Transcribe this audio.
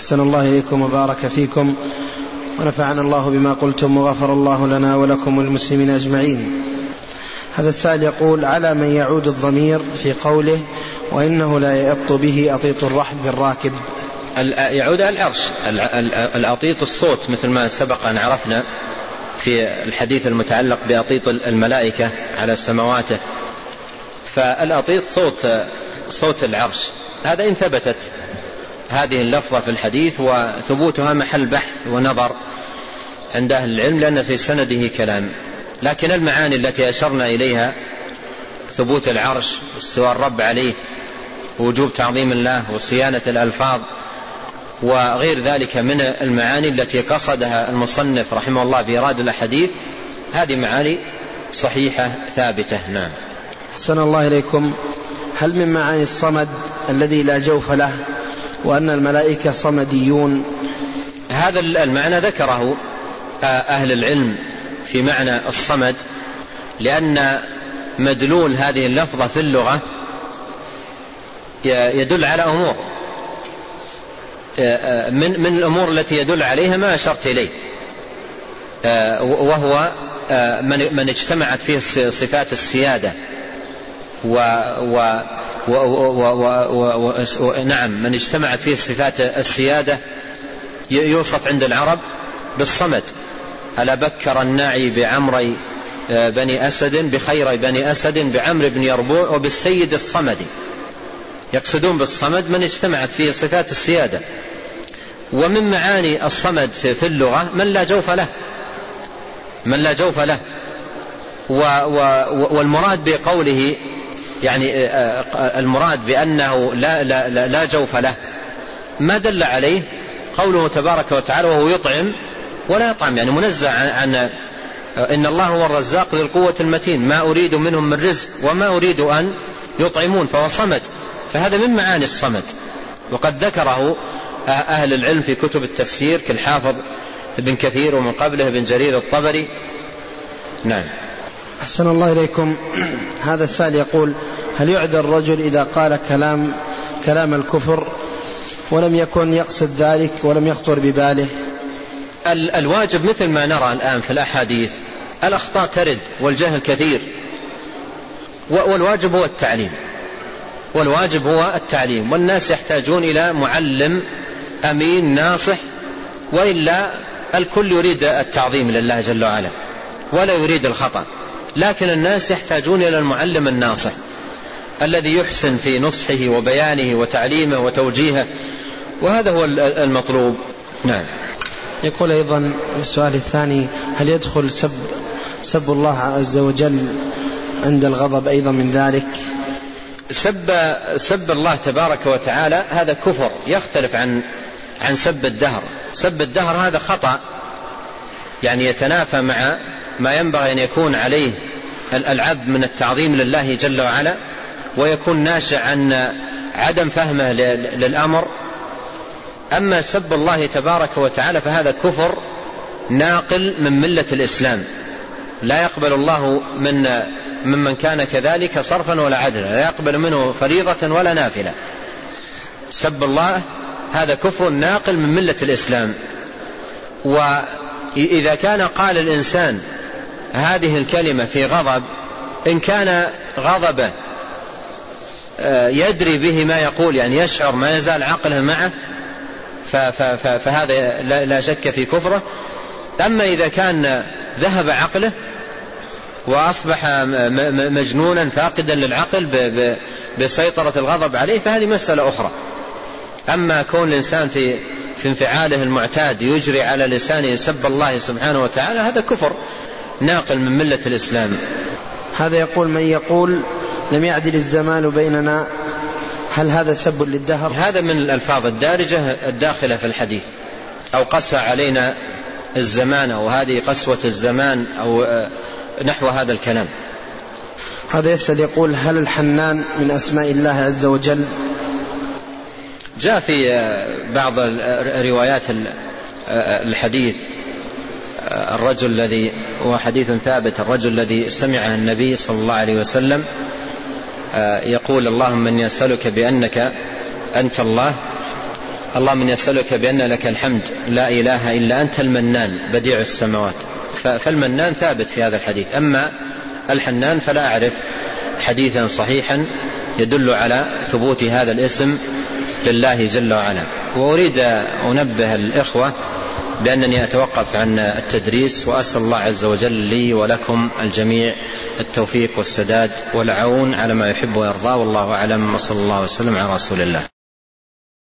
أحسن الله إليكم وبارك فيكم ونفعنا الله بما قلتم وغفر الله لنا ولكم والمسلمين أجمعين. هذا السائل يقول على من يعود الضمير في قوله وإنه لا يأط به أطيط الرحب بالراكب. يعود العرش. الأطيط الصوت مثل ما سبق أن عرفنا في الحديث المتعلق بأطيط الملائكة على سمواته فالأطيط صوت صوت العرش. هذا إن ثبتت. هذه اللفظة في الحديث وثبوتها محل بحث ونظر عند أهل العلم لأن في سنده كلام. لكن المعاني التي أشرنا إليها ثبوت العرش استواء الرب عليه ووجوب تعظيم الله وصيانة الألفاظ وغير ذلك من المعاني التي قصدها المصنف رحمه الله في إراد الأحاديث هذه معاني صحيحة ثابتة. نعم. أحسن الله إليكم. هل من معاني الصمد الذي لا جوف له؟ وأن الملائكة صمديون. هذا المعنى ذكره أهل العلم في معنى الصمد لأن مدلول هذه اللفظة في اللغة يدل على أمور. من من الأمور التي يدل عليها ما أشرت إليه. وهو من من اجتمعت فيه صفات السيادة و و و و و و نعم من اجتمعت فيه صفات السيادة يوصف عند العرب بالصمد. ألا بكر الناعي بعمري بني أسد بخير بني أسد بعمر بن يربوع وبالسيد الصمدي يقصدون بالصمد من اجتمعت فيه صفات السيادة. ومن معاني الصمد في اللغة من لا جوف له. من لا جوف له. والمراد بقوله يعني المراد بأنه لا, لا, لا, لا جوف له. ما دل عليه قوله تبارك وتعالى وهو يطعم ولا يطعم. يعني منزع عن إن الله هو الرزاق ذي القوة المتين. ما أريد منهم من رزق وما أريد أن يطعمون. فهو صمد. فهذا من معاني الصمد. وقد ذكره أهل العلم في كتب التفسير كالحافظ ابن كثير ومن قبله ابن جرير الطبري. نعم. أحسن الله إليكم. هذا السائل يقول هل يعذر الرجل إذا قال كلام كلام الكفر ولم يكن يقصد ذلك ولم يخطر بباله؟ الواجب مثل ما نرى الآن في الأحاديث الأخطاء ترد والجهل كثير. والواجب هو التعليم. والواجب هو التعليم. والناس يحتاجون إلى معلم أمين ناصح وإلا الكل يريد التعظيم لله جل وعلا ولا يريد الخطأ. لكن الناس يحتاجون إلى المعلم الناصح. الذي يحسن في نصحه وبيانه وتعليمه وتوجيهه وهذا هو المطلوب. نعم. يقول أيضا السؤال الثاني هل يدخل سب سب الله عز وجل عند الغضب أيضا من ذلك؟ سب سب الله تبارك وتعالى هذا كفر يختلف عن عن سب الدهر. سب الدهر هذا خطأ يعني يتنافى مع ما ينبغي أن يكون عليه العبد من التعظيم لله جل وعلا ويكون ناشئ عن عدم فهمه للأمر. أما سب الله تبارك وتعالى فهذا كفر ناقل من ملة الإسلام. لا يقبل الله من ممن كان كذلك صرفا ولا عدلا لا يقبل منه فريضة ولا نافلة. سب الله هذا كفر ناقل من ملة الإسلام. وإذا كان قال الإنسان هذه الكلمة في غضب إن كان غضبه يدري به ما يقول يعني يشعر ما يزال عقله معه فهذا لا شك في كفره. أما إذا كان ذهب عقله وأصبح مجنونا فاقدا للعقل بسيطرة الغضب عليه فهذه مسألة أخرى. أما كون الإنسان في في انفعاله المعتاد يجري على لسانه سب الله سبحانه وتعالى هذا كفر ناقل من ملة الإسلام. هذا يقول من يقول لم يعدل الزمان بيننا. هل هذا سب للدهر؟ هذا من الألفاظ الدارجة الداخلة في الحديث. أو قسى علينا الزمان أو هذه قسوة الزمان أو آه، نحو هذا الكلام. هذا يسأل يقول هل الحنان من أسماء الله عز وجل؟ جاء في آه، بعض روايات آه، الحديث الرجل الذي هو حديث ثابت الرجل الذي سمعه النبي صلى الله عليه وسلم يقول اللهم إني أسألك بأنك أنت الله. اللهم إني أسألك بأن لك الحمد. لا إله إلا أنت المنان بديع السماوات. فالمنان ثابت في هذا الحديث. أما الحنان فلا أعرف حديثا صحيحا يدل على ثبوت هذا الاسم لله جل وعلا. وأريد أنبه الإخوة بانني أتوقف عن التدريس وأسأل الله عز وجل لي ولكم الجميع التوفيق والسداد والعون على ما يحب ويرضى والله أعلم وصلى الله وسلم على رسول الله.